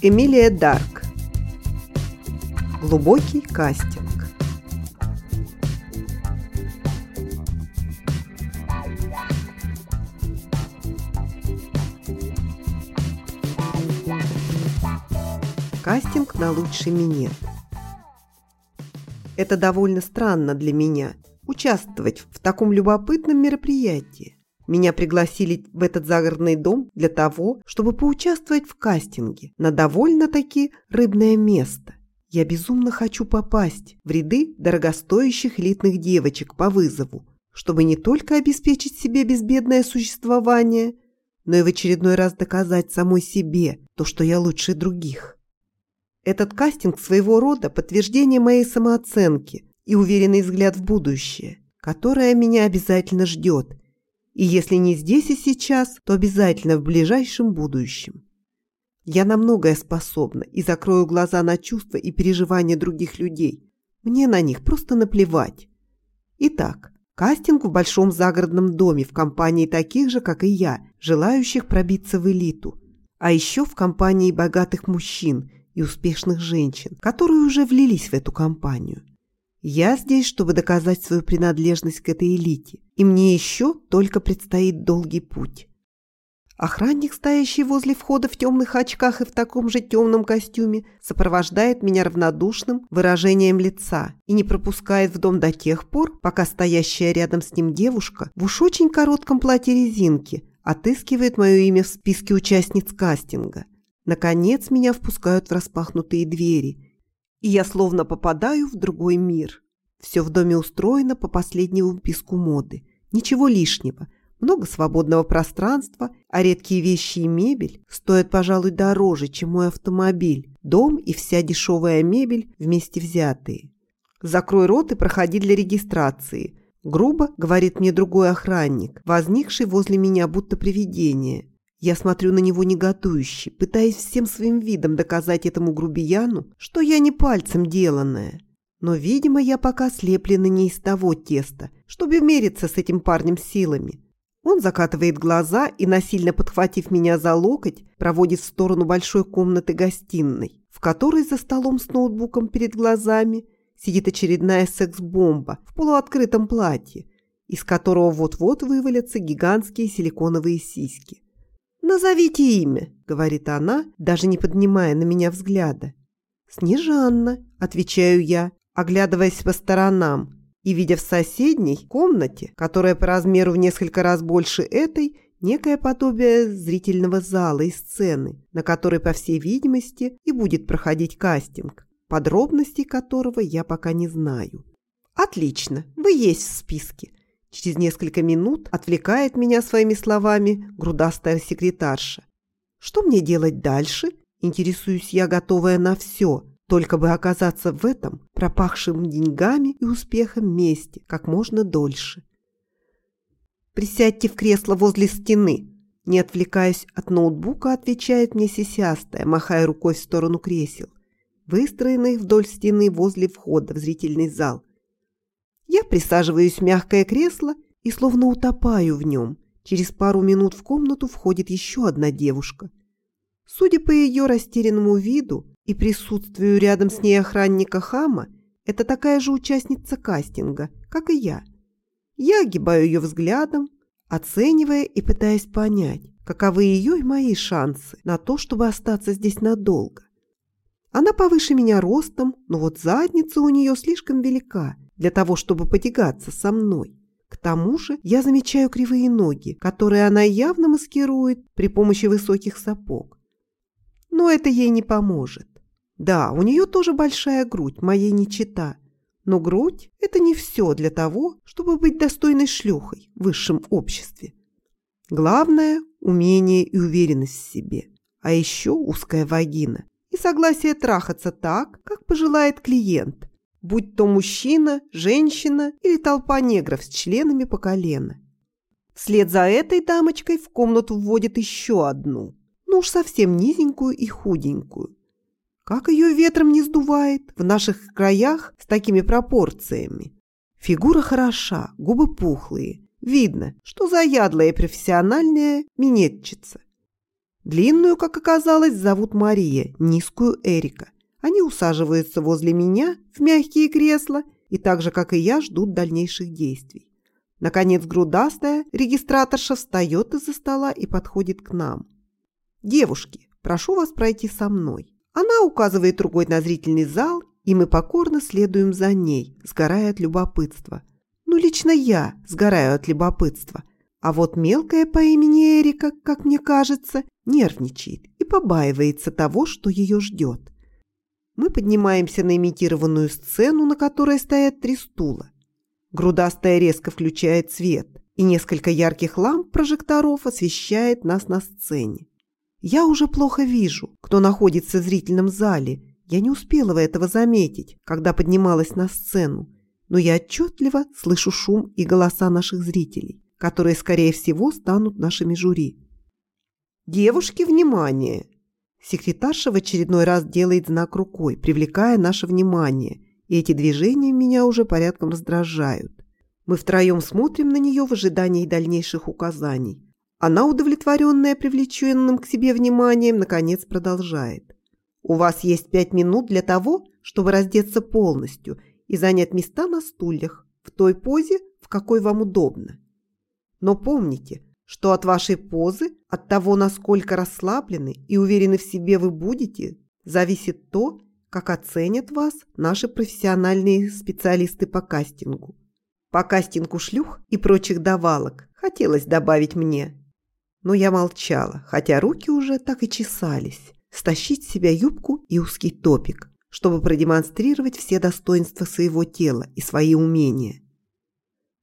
Эмилия Дарк. Глубокий кастинг. Кастинг на лучший минет. Это довольно странно для меня – участвовать в таком любопытном мероприятии. Меня пригласили в этот загородный дом для того, чтобы поучаствовать в кастинге на довольно-таки рыбное место. Я безумно хочу попасть в ряды дорогостоящих элитных девочек по вызову, чтобы не только обеспечить себе безбедное существование, но и в очередной раз доказать самой себе то, что я лучше других. Этот кастинг своего рода подтверждение моей самооценки и уверенный взгляд в будущее, которое меня обязательно ждет – и если не здесь и сейчас, то обязательно в ближайшем будущем. Я на многое способна и закрою глаза на чувства и переживания других людей. Мне на них просто наплевать. Итак, кастинг в большом загородном доме в компании таких же, как и я, желающих пробиться в элиту. А еще в компании богатых мужчин и успешных женщин, которые уже влились в эту компанию. Я здесь, чтобы доказать свою принадлежность к этой элите, и мне еще только предстоит долгий путь. Охранник, стоящий возле входа в темных очках и в таком же темном костюме, сопровождает меня равнодушным выражением лица и не пропускает в дом до тех пор, пока стоящая рядом с ним девушка в уж очень коротком платье резинки отыскивает мое имя в списке участниц кастинга. Наконец меня впускают в распахнутые двери – и я словно попадаю в другой мир. Все в доме устроено по последнему писку моды. Ничего лишнего. Много свободного пространства, а редкие вещи и мебель стоят, пожалуй, дороже, чем мой автомобиль, дом и вся дешевая мебель вместе взятые. «Закрой рот и проходи для регистрации», – грубо говорит мне другой охранник, возникший возле меня будто привидение. Я смотрю на него негодующе, пытаясь всем своим видом доказать этому грубияну, что я не пальцем деланная. Но, видимо, я пока слеплена не из того теста, чтобы мериться с этим парнем силами. Он закатывает глаза и, насильно подхватив меня за локоть, проводит в сторону большой комнаты-гостиной, в которой за столом с ноутбуком перед глазами сидит очередная секс-бомба в полуоткрытом платье, из которого вот-вот вывалятся гигантские силиконовые сиськи. «Назовите имя», — говорит она, даже не поднимая на меня взгляда. «Снежанна», — отвечаю я, оглядываясь по сторонам и видя в соседней комнате, которая по размеру в несколько раз больше этой, некое подобие зрительного зала и сцены, на которой, по всей видимости, и будет проходить кастинг, подробностей которого я пока не знаю. «Отлично, вы есть в списке. Через несколько минут отвлекает меня своими словами грудастая секретарша. Что мне делать дальше? Интересуюсь я, готовая на все, только бы оказаться в этом пропахшем деньгами и успехом месте как можно дольше. «Присядьте в кресло возле стены», не отвлекаясь от ноутбука, отвечает мне сисястая, махая рукой в сторону кресел, выстроенных вдоль стены возле входа в зрительный зал. Я присаживаюсь в мягкое кресло и словно утопаю в нем. Через пару минут в комнату входит еще одна девушка. Судя по ее растерянному виду и присутствию рядом с ней охранника Хама, это такая же участница кастинга, как и я. Я огибаю ее взглядом, оценивая и пытаясь понять, каковы ее и мои шансы на то, чтобы остаться здесь надолго. Она повыше меня ростом, но вот задница у нее слишком велика – для того, чтобы потягаться со мной. К тому же я замечаю кривые ноги, которые она явно маскирует при помощи высоких сапог. Но это ей не поможет. Да, у нее тоже большая грудь, моей не чита. Но грудь – это не все для того, чтобы быть достойной шлюхой в высшем обществе. Главное – умение и уверенность в себе. А еще узкая вагина и согласие трахаться так, как пожелает клиент, будь то мужчина, женщина или толпа негров с членами по колено. Вслед за этой дамочкой в комнату вводят еще одну, ну уж совсем низенькую и худенькую. Как ее ветром не сдувает в наших краях с такими пропорциями. Фигура хороша, губы пухлые. Видно, что заядлая профессиональная минетчица. Длинную, как оказалось, зовут Мария, низкую Эрика. Они усаживаются возле меня в мягкие кресла и так же, как и я, ждут дальнейших действий. Наконец грудастая регистраторша встает из-за стола и подходит к нам. «Девушки, прошу вас пройти со мной». Она указывает рукой на зрительный зал, и мы покорно следуем за ней, сгорая от любопытства. Ну, лично я сгораю от любопытства. А вот мелкая по имени Эрика, как мне кажется, нервничает и побаивается того, что ее ждет. Мы поднимаемся на имитированную сцену, на которой стоят три стула. Грудастая резко включает свет, и несколько ярких ламп прожекторов освещает нас на сцене. Я уже плохо вижу, кто находится в зрительном зале. Я не успела этого заметить, когда поднималась на сцену, но я отчетливо слышу шум и голоса наших зрителей, которые, скорее всего, станут нашими жюри. «Девушки, внимание!» Секретарша в очередной раз делает знак рукой, привлекая наше внимание, и эти движения меня уже порядком раздражают. Мы втроем смотрим на нее в ожидании дальнейших указаний. Она, удовлетворенная привлеченным к себе вниманием, наконец продолжает. «У вас есть пять минут для того, чтобы раздеться полностью и занять места на стульях в той позе, в какой вам удобно. Но помните, что от вашей позы, от того, насколько расслаблены и уверены в себе вы будете, зависит то, как оценят вас наши профессиональные специалисты по кастингу. По кастингу шлюх и прочих давалок хотелось добавить мне. Но я молчала, хотя руки уже так и чесались. Стащить с себя юбку и узкий топик, чтобы продемонстрировать все достоинства своего тела и свои умения.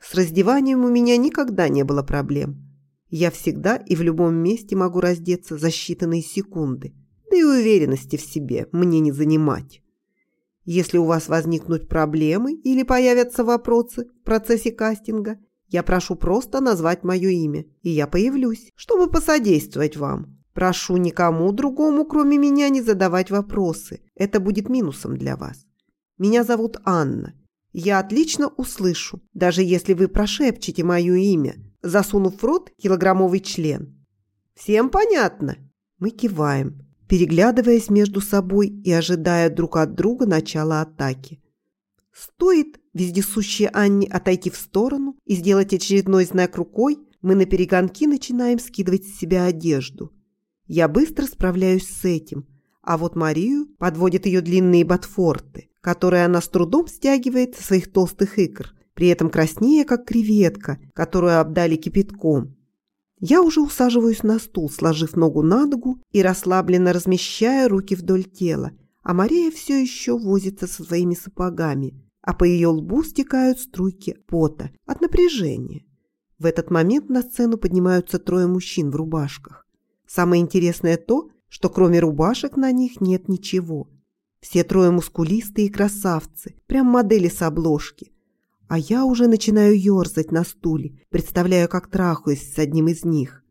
С раздеванием у меня никогда не было проблем. Я всегда и в любом месте могу раздеться за считанные секунды, да и уверенности в себе мне не занимать. Если у вас возникнут проблемы или появятся вопросы в процессе кастинга, я прошу просто назвать мое имя, и я появлюсь, чтобы посодействовать вам. Прошу никому другому, кроме меня, не задавать вопросы. Это будет минусом для вас. Меня зовут Анна. Я отлично услышу, даже если вы прошепчете мое имя, засунув в рот килограммовый член. Всем понятно? Мы киваем, переглядываясь между собой и ожидая друг от друга начала атаки. Стоит вездесущей Анне отойти в сторону и сделать очередной знак рукой, мы на перегонки начинаем скидывать с себя одежду. Я быстро справляюсь с этим, а вот Марию подводят ее длинные ботфорты, которые она с трудом стягивает со своих толстых икр, при этом краснее, как креветка, которую обдали кипятком. Я уже усаживаюсь на стул, сложив ногу на ногу и расслабленно размещая руки вдоль тела, а Мария все еще возится со своими сапогами, а по ее лбу стекают струйки пота от напряжения. В этот момент на сцену поднимаются трое мужчин в рубашках. Самое интересное то, что кроме рубашек на них нет ничего. Все трое мускулистые красавцы, прям модели с обложки. А я уже начинаю ерзать на стуле, представляю, как трахаюсь с одним из них.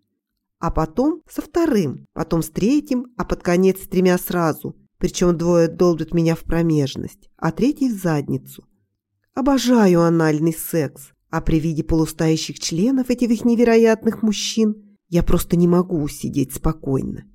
А потом со вторым, потом с третьим, а под конец с тремя сразу – причем двое долбят меня в промежность, а третий в задницу. Обожаю анальный секс, а при виде полустающих членов этих невероятных мужчин я просто не могу сидеть спокойно.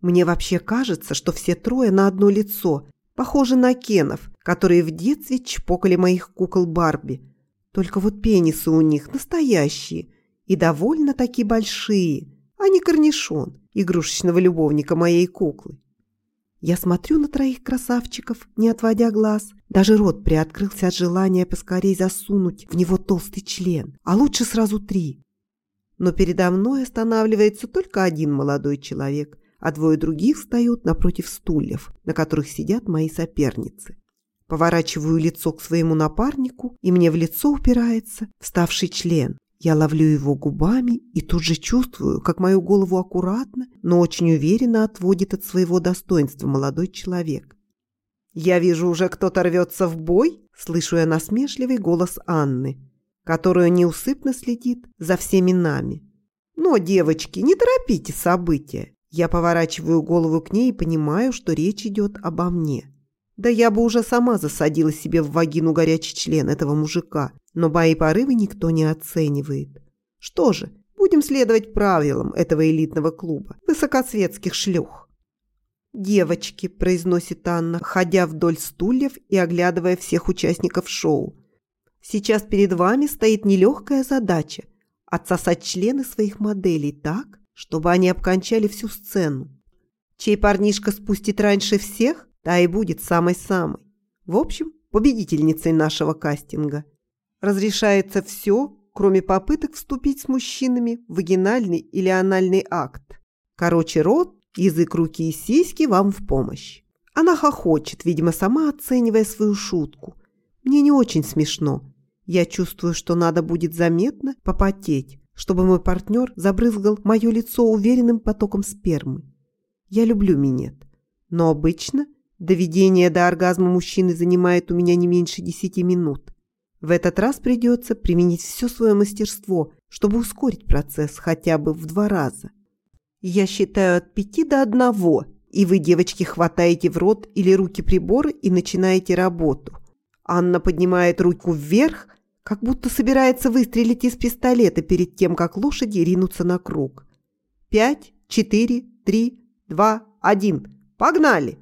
Мне вообще кажется, что все трое на одно лицо, похожи на кенов, которые в детстве чпокали моих кукол Барби. Только вот пенисы у них настоящие и довольно таки большие, а не корнишон игрушечного любовника моей куклы. Я смотрю на троих красавчиков, не отводя глаз. Даже рот приоткрылся от желания поскорей засунуть в него толстый член, а лучше сразу три. Но передо мной останавливается только один молодой человек, а двое других встают напротив стульев, на которых сидят мои соперницы. Поворачиваю лицо к своему напарнику, и мне в лицо упирается вставший член, я ловлю его губами и тут же чувствую, как мою голову аккуратно, но очень уверенно отводит от своего достоинства молодой человек. «Я вижу, уже кто-то рвется в бой», – слышу я насмешливый голос Анны, которая неусыпно следит за всеми нами. «Но, девочки, не торопите события». Я поворачиваю голову к ней и понимаю, что речь идет обо мне. Да я бы уже сама засадила себе в вагину горячий член этого мужика, но мои порывы никто не оценивает. Что же, Будем следовать правилам этого элитного клуба высокосветских шлюх. «Девочки», – произносит Анна, ходя вдоль стульев и оглядывая всех участников шоу. «Сейчас перед вами стоит нелегкая задача – отсосать члены своих моделей так, чтобы они обкончали всю сцену. Чей парнишка спустит раньше всех, та и будет самой-самой. В общем, победительницей нашего кастинга. Разрешается все, кроме попыток вступить с мужчинами в вагинальный или анальный акт. Короче, рот, язык руки и сиськи вам в помощь. Она хохочет, видимо, сама оценивая свою шутку. Мне не очень смешно. Я чувствую, что надо будет заметно попотеть, чтобы мой партнер забрызгал мое лицо уверенным потоком спермы. Я люблю минет. Но обычно доведение до оргазма мужчины занимает у меня не меньше десяти минут. В этот раз придется применить все свое мастерство, чтобы ускорить процесс хотя бы в два раза. Я считаю от пяти до одного, и вы, девочки, хватаете в рот или руки приборы и начинаете работу. Анна поднимает руку вверх, как будто собирается выстрелить из пистолета перед тем, как лошади ринутся на круг. Пять, четыре, три, два, один. Погнали!